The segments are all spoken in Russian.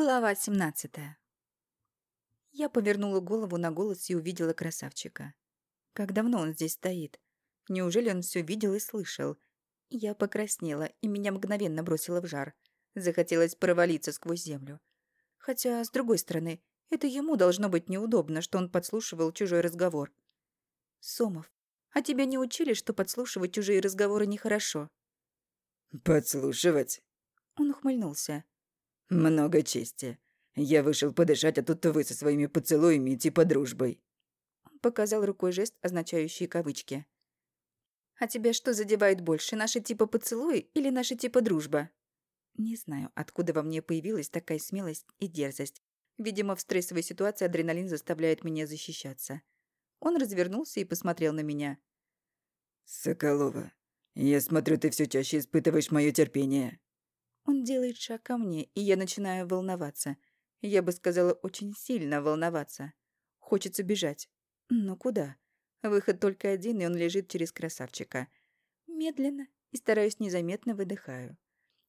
Глава 17 Я повернула голову на голос и увидела красавчика. Как давно он здесь стоит? Неужели он все видел и слышал? Я покраснела, и меня мгновенно бросило в жар. Захотелось провалиться сквозь землю. Хотя, с другой стороны, это ему должно быть неудобно, что он подслушивал чужой разговор. Сомов, а тебя не учили, что подслушивать чужие разговоры нехорошо? «Подслушивать?» Он ухмыльнулся. «Много чести. Я вышел подышать, а тут вы со своими поцелуями типа дружбой». Он показал рукой жест, означающий кавычки. «А тебя что задевает больше, наши типа поцелуи или наши типа дружба?» Не знаю, откуда во мне появилась такая смелость и дерзость. Видимо, в стрессовой ситуации адреналин заставляет меня защищаться. Он развернулся и посмотрел на меня. «Соколова, я смотрю, ты все чаще испытываешь мое терпение». Он делает шаг ко мне, и я начинаю волноваться. Я бы сказала, очень сильно волноваться. Хочется бежать. Но куда? Выход только один, и он лежит через красавчика. Медленно и стараюсь незаметно выдыхаю.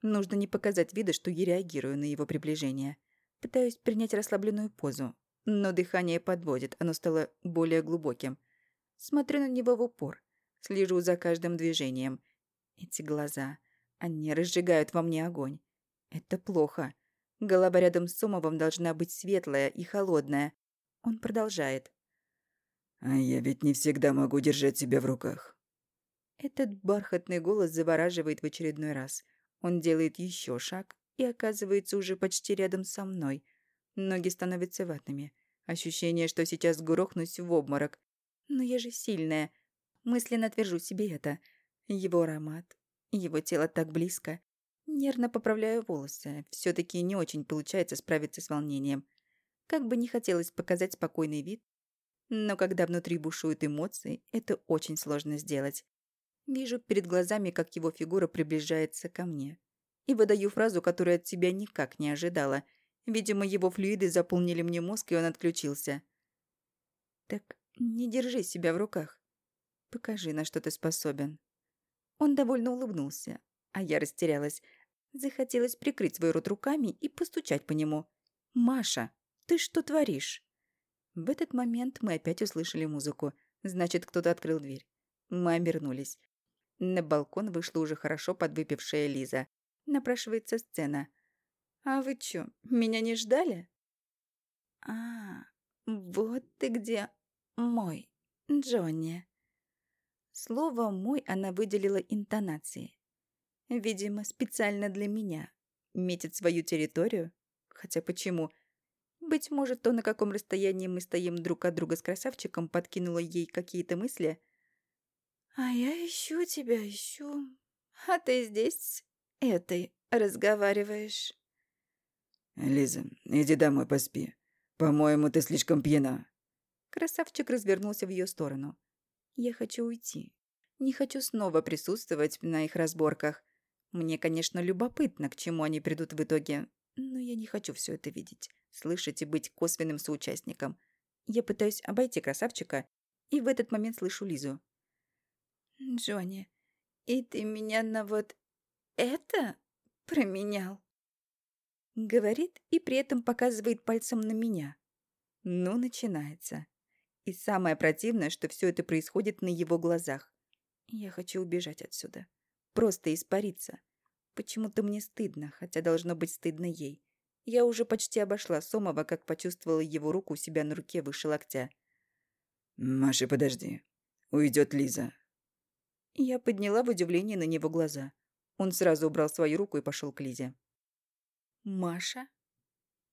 Нужно не показать вида, что я реагирую на его приближение. Пытаюсь принять расслабленную позу, но дыхание подводит, оно стало более глубоким. Смотрю на него в упор, слежу за каждым движением. Эти глаза, они разжигают во мне огонь. Это плохо. Голова рядом с Сомовым должна быть светлая и холодная. Он продолжает. «А я ведь не всегда могу держать себя в руках». Этот бархатный голос завораживает в очередной раз. Он делает еще шаг и оказывается уже почти рядом со мной. Ноги становятся ватными. Ощущение, что сейчас грохнусь в обморок. Но я же сильная. Мысленно твержу себе это. Его аромат, его тело так близко. Нервно поправляю волосы. все таки не очень получается справиться с волнением. Как бы не хотелось показать спокойный вид, но когда внутри бушуют эмоции, это очень сложно сделать. Вижу перед глазами, как его фигура приближается ко мне. И выдаю фразу, которую от себя никак не ожидала. Видимо, его флюиды заполнили мне мозг, и он отключился. «Так не держи себя в руках. Покажи, на что ты способен». Он довольно улыбнулся, а я растерялась. Захотелось прикрыть свой рот руками и постучать по нему. «Маша, ты что творишь?» В этот момент мы опять услышали музыку. Значит, кто-то открыл дверь. Мы обернулись. На балкон вышла уже хорошо подвыпившая Лиза. Напрашивается сцена. «А вы чё, меня не ждали?» «А, вот ты где, мой, Джонни». Слово «мой» она выделила интонацией. Видимо, специально для меня. Метит свою территорию. Хотя почему? Быть может, то, на каком расстоянии мы стоим друг от друга с красавчиком, подкинуло ей какие-то мысли. «А я ищу тебя, ищу. А ты здесь этой разговариваешь». «Лиза, иди домой, поспи. По-моему, ты слишком пьяна». Красавчик развернулся в ее сторону. Я хочу уйти. Не хочу снова присутствовать на их разборках. Мне, конечно, любопытно, к чему они придут в итоге, но я не хочу все это видеть, слышать и быть косвенным соучастником. Я пытаюсь обойти красавчика, и в этот момент слышу Лизу. «Джонни, и ты меня на вот это променял?» Говорит и при этом показывает пальцем на меня. Ну, начинается. И самое противное, что все это происходит на его глазах. Я хочу убежать отсюда. Просто испариться. Почему-то мне стыдно, хотя должно быть стыдно ей. Я уже почти обошла Сомова, как почувствовала его руку у себя на руке выше локтя. «Маша, подожди. Уйдет Лиза». Я подняла в удивлении на него глаза. Он сразу убрал свою руку и пошел к Лизе. «Маша?»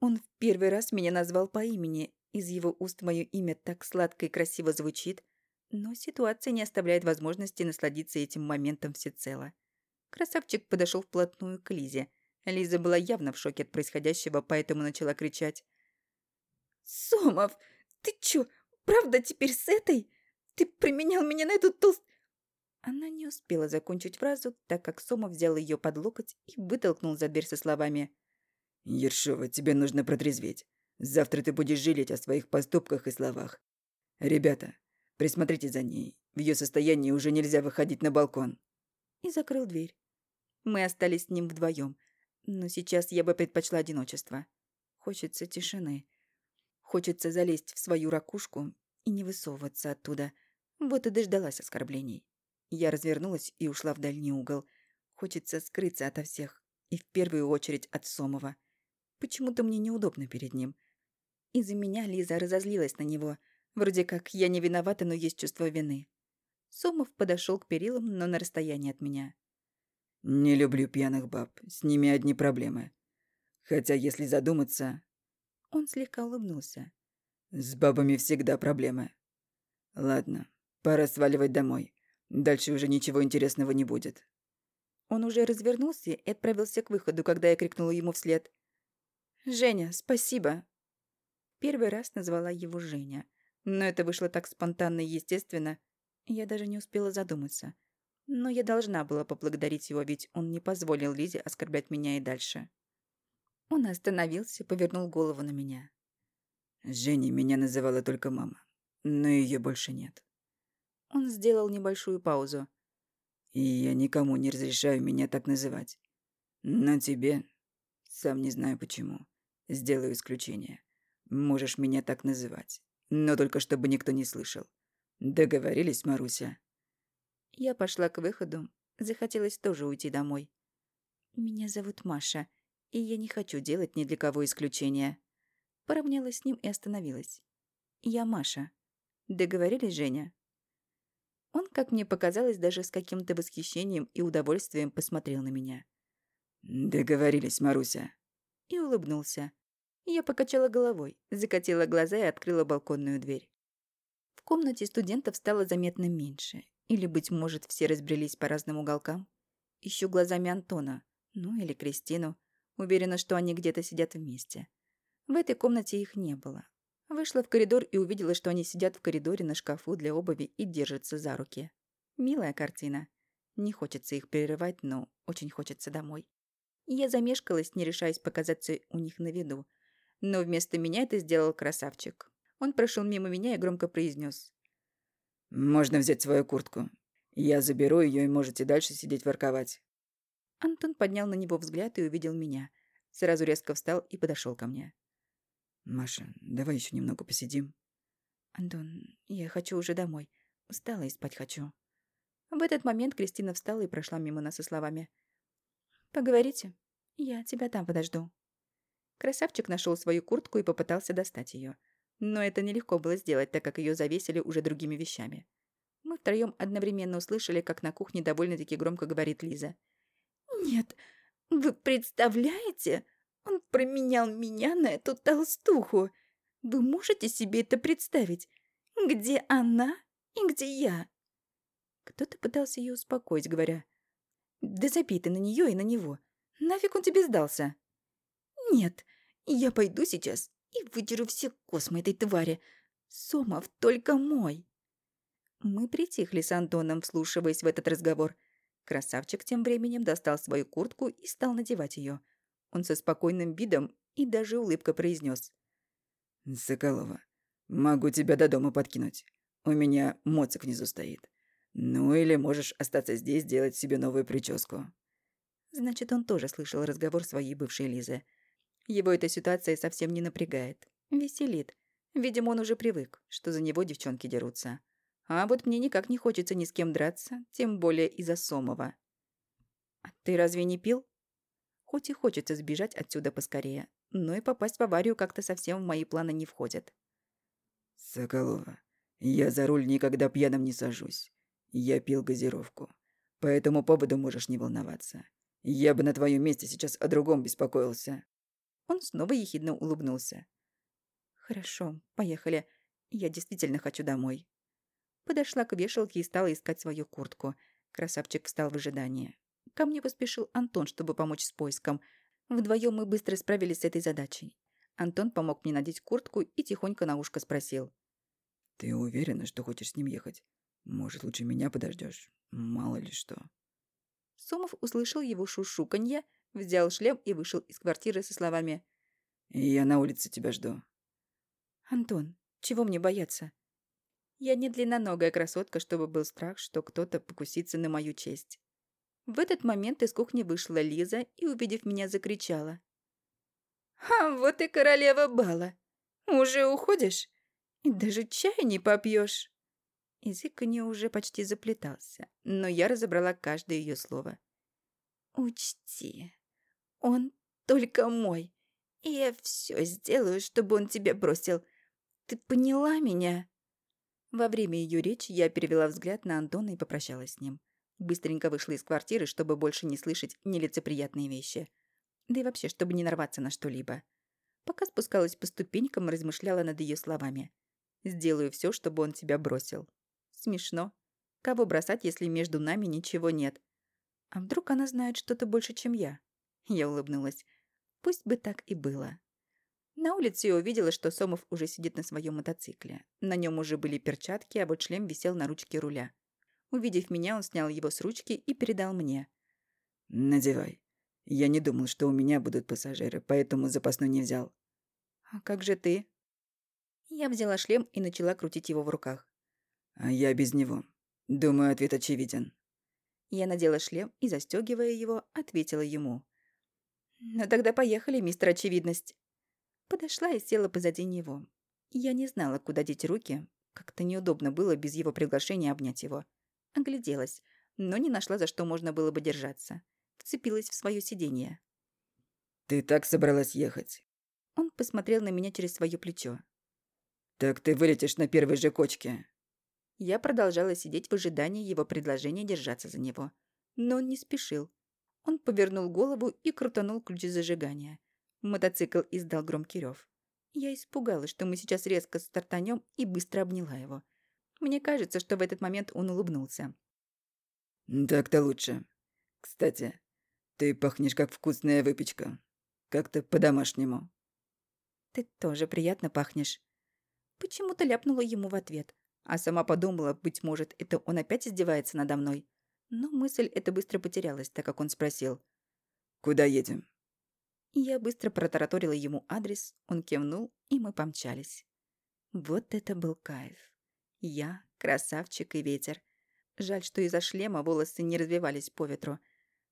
Он в первый раз меня назвал по имени, из его уст мое имя так сладко и красиво звучит, но ситуация не оставляет возможности насладиться этим моментом всецело. Красавчик подошел вплотную к Лизе. Лиза была явно в шоке от происходящего, поэтому начала кричать. «Сомов, ты чё, правда теперь с этой? Ты применял меня на эту толст...» Она не успела закончить фразу, так как Сомов взял ее под локоть и вытолкнул за дверь со словами. «Ершова, тебе нужно протрезветь. Завтра ты будешь жалеть о своих поступках и словах. Ребята, присмотрите за ней. В ее состоянии уже нельзя выходить на балкон». И закрыл дверь. Мы остались с ним вдвоем. Но сейчас я бы предпочла одиночество. Хочется тишины. Хочется залезть в свою ракушку и не высовываться оттуда. Вот и дождалась оскорблений. Я развернулась и ушла в дальний угол. Хочется скрыться ото всех. И в первую очередь от Сомова. Почему-то мне неудобно перед ним. Из-за меня Лиза разозлилась на него. Вроде как я не виновата, но есть чувство вины. Сомов подошел к перилам, но на расстоянии от меня. «Не люблю пьяных баб. С ними одни проблемы. Хотя, если задуматься...» Он слегка улыбнулся. «С бабами всегда проблемы. Ладно, пора сваливать домой. Дальше уже ничего интересного не будет». Он уже развернулся и отправился к выходу, когда я крикнула ему вслед. «Женя, спасибо!» Первый раз назвала его Женя. Но это вышло так спонтанно и естественно, я даже не успела задуматься. Но я должна была поблагодарить его, ведь он не позволил Лизе оскорблять меня и дальше. Он остановился, повернул голову на меня. Женей меня называла только мама, но ее больше нет. Он сделал небольшую паузу. И я никому не разрешаю меня так называть. Но тебе, сам не знаю почему, сделаю исключение. Можешь меня так называть, но только чтобы никто не слышал. Договорились, Маруся? Я пошла к выходу. Захотелось тоже уйти домой. Меня зовут Маша, и я не хочу делать ни для кого исключения. Поравнялась с ним и остановилась. Я Маша. Договорились, Женя? Он, как мне показалось, даже с каким-то восхищением и удовольствием посмотрел на меня. «Договорились, Маруся». И улыбнулся. Я покачала головой, закатила глаза и открыла балконную дверь. В комнате студентов стало заметно меньше. Или, быть может, все разбрелись по разным уголкам. Ищу глазами Антона, ну или Кристину. Уверена, что они где-то сидят вместе. В этой комнате их не было. Вышла в коридор и увидела, что они сидят в коридоре на шкафу для обуви и держатся за руки. Милая картина. Не хочется их прерывать, но очень хочется домой. Я замешкалась, не решаясь показаться у них на виду. Но вместо меня это сделал красавчик. Он прошел мимо меня и громко произнес: «Можно взять свою куртку. Я заберу ее, и можете дальше сидеть ворковать». Антон поднял на него взгляд и увидел меня. Сразу резко встал и подошел ко мне. «Маша, давай еще немного посидим». «Антон, я хочу уже домой. Устала и спать хочу». В этот момент Кристина встала и прошла мимо нас со словами. «Поговорите. Я тебя там подожду». Красавчик нашел свою куртку и попытался достать ее. Но это нелегко было сделать, так как ее завесили уже другими вещами. Мы втроем одновременно услышали, как на кухне довольно-таки громко говорит Лиза. «Нет, вы представляете? Он променял меня на эту толстуху. Вы можете себе это представить? Где она и где я?» Кто-то пытался ее успокоить, говоря, «Да забей ты на нее и на него. Нафиг он тебе сдался?» «Нет, я пойду сейчас и выдеру все космы этой твари. Сомов только мой». Мы притихли с Антоном, вслушиваясь в этот разговор. Красавчик тем временем достал свою куртку и стал надевать ее. Он со спокойным видом и даже улыбка произнес. «Соколова, могу тебя до дома подкинуть. У меня моцик внизу стоит. Ну или можешь остаться здесь, делать себе новую прическу». Значит, он тоже слышал разговор своей бывшей Лизы. Его эта ситуация совсем не напрягает. Веселит. Видимо, он уже привык, что за него девчонки дерутся. А вот мне никак не хочется ни с кем драться, тем более из-за Сомова. «А ты разве не пил?» Хоть и хочется сбежать отсюда поскорее, но и попасть в аварию как-то совсем в мои планы не входит. «Соколова, я за руль никогда пьяным не сажусь. Я пил газировку. По этому поводу можешь не волноваться. Я бы на твоем месте сейчас о другом беспокоился». Он снова ехидно улыбнулся. «Хорошо, поехали. Я действительно хочу домой». Подошла к вешалке и стала искать свою куртку. Красавчик встал в ожидании. Ко мне поспешил Антон, чтобы помочь с поиском. Вдвоем мы быстро справились с этой задачей. Антон помог мне надеть куртку и тихонько на ушко спросил. «Ты уверена, что хочешь с ним ехать? Может, лучше меня подождешь? Мало ли что». Сомов услышал его шушуканье, взял шлем и вышел из квартиры со словами «Я на улице тебя жду». «Антон, чего мне бояться? Я не длинноногая красотка, чтобы был страх, что кто-то покусится на мою честь». В этот момент из кухни вышла Лиза и, увидев меня, закричала. А вот и королева бала. Уже уходишь? И даже чая не попьешь. Язык у нее уже почти заплетался, но я разобрала каждое ее слово. «Учти, он только мой, и я все сделаю, чтобы он тебя бросил. Ты поняла меня?» Во время ее речи я перевела взгляд на Антона и попрощалась с ним. Быстренько вышла из квартиры, чтобы больше не слышать нелицеприятные вещи. Да и вообще, чтобы не нарваться на что-либо. Пока спускалась по ступенькам, размышляла над ее словами. «Сделаю все, чтобы он тебя бросил». Смешно. Кого бросать, если между нами ничего нет? А вдруг она знает что-то больше, чем я? Я улыбнулась. Пусть бы так и было. На улице я увидела, что Сомов уже сидит на своем мотоцикле. На нем уже были перчатки, а вот шлем висел на ручке руля. Увидев меня, он снял его с ручки и передал мне. «Надевай. Я не думал, что у меня будут пассажиры, поэтому запасной не взял». «А как же ты?» Я взяла шлем и начала крутить его в руках. «А я без него. Думаю, ответ очевиден». Я надела шлем и, застегивая его, ответила ему. «Ну тогда поехали, мистер Очевидность». Подошла и села позади него. Я не знала, куда деть руки. Как-то неудобно было без его приглашения обнять его. Огляделась, но не нашла, за что можно было бы держаться. Вцепилась в свое сиденье. «Ты так собралась ехать?» Он посмотрел на меня через свое плечо. «Так ты вылетишь на первой же кочке». Я продолжала сидеть в ожидании его предложения держаться за него. Но он не спешил. Он повернул голову и крутанул ключ зажигания. Мотоцикл издал громкий рев. Я испугалась, что мы сейчас резко стартанем и быстро обняла его. Мне кажется, что в этот момент он улыбнулся. «Так-то лучше. Кстати, ты пахнешь как вкусная выпечка. Как-то по-домашнему». «Ты тоже приятно пахнешь». Почему-то ляпнула ему в ответ, а сама подумала, быть может, это он опять издевается надо мной. Но мысль эта быстро потерялась, так как он спросил. «Куда едем?» Я быстро протараторила ему адрес, он кивнул, и мы помчались. Вот это был кайф. Я, красавчик и ветер. Жаль, что из-за шлема волосы не развивались по ветру.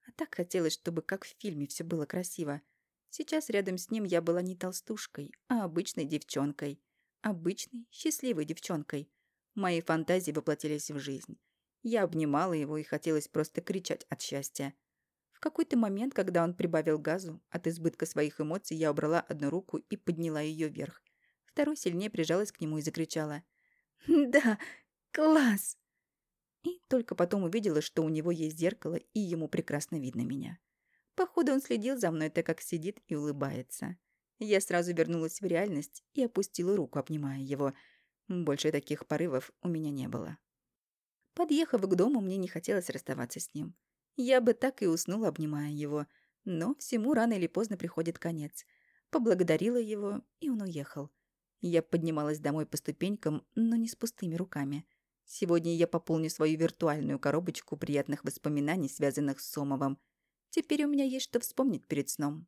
А так хотелось, чтобы как в фильме все было красиво. Сейчас рядом с ним я была не толстушкой, а обычной девчонкой. Обычной, счастливой девчонкой. Мои фантазии воплотились в жизнь. Я обнимала его и хотелось просто кричать от счастья. В какой-то момент, когда он прибавил газу, от избытка своих эмоций я убрала одну руку и подняла ее вверх. Второй сильнее прижалась к нему и закричала. «Да, класс!» И только потом увидела, что у него есть зеркало, и ему прекрасно видно меня. Походу, он следил за мной, так как сидит и улыбается. Я сразу вернулась в реальность и опустила руку, обнимая его. Больше таких порывов у меня не было. Подъехав к дому, мне не хотелось расставаться с ним. Я бы так и уснула, обнимая его. Но всему рано или поздно приходит конец. Поблагодарила его, и он уехал. Я поднималась домой по ступенькам, но не с пустыми руками. Сегодня я пополню свою виртуальную коробочку приятных воспоминаний, связанных с Сомовым. Теперь у меня есть что вспомнить перед сном.